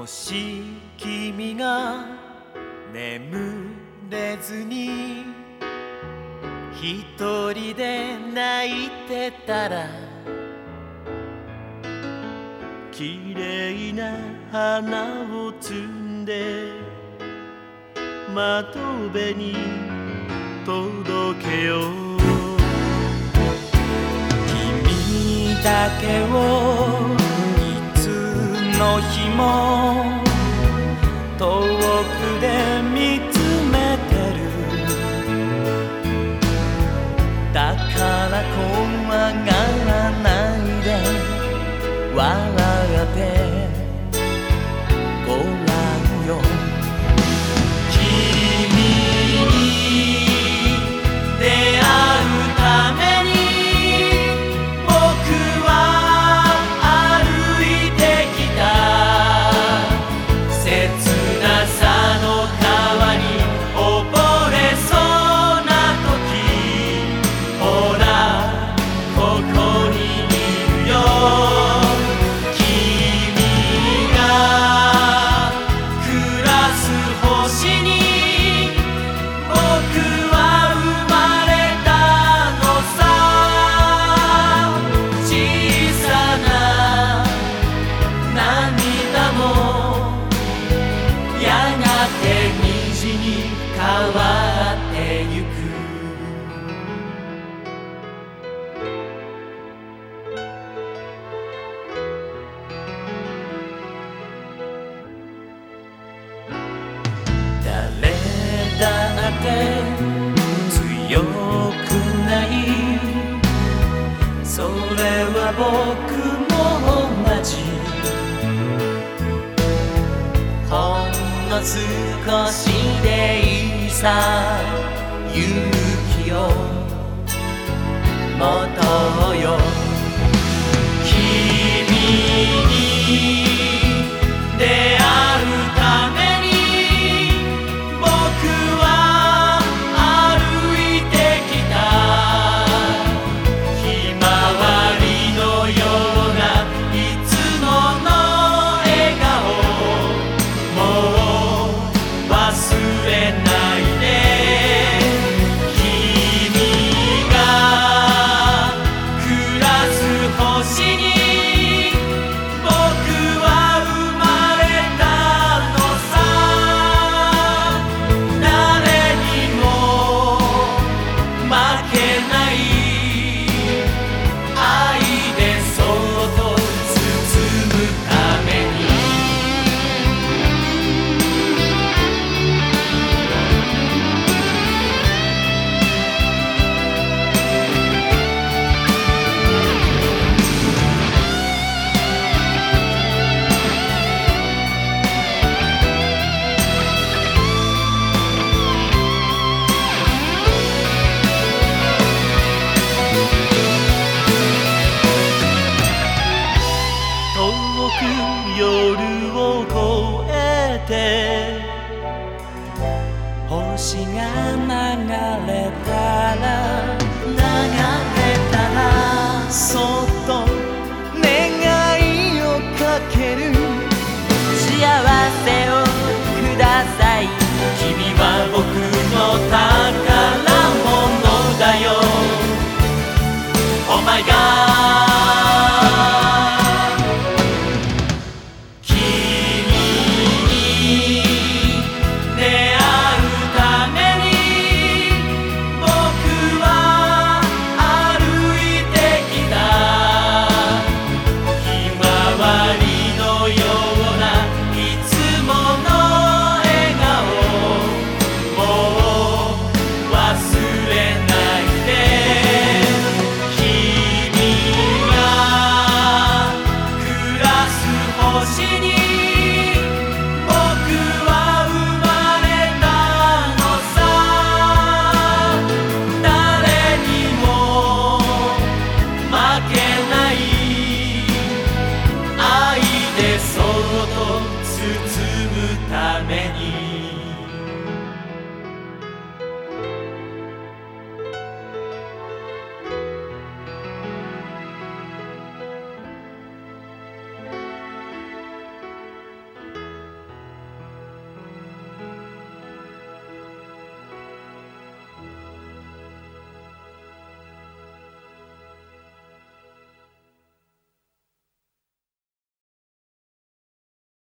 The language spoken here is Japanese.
もし君が眠れずに一人で泣いてたら綺麗な花を摘んで窓辺に届けよう。君だけを日も僕も同じ。ほんの少しでいいさ勇気を持とうて。星が流れたら流れたらそう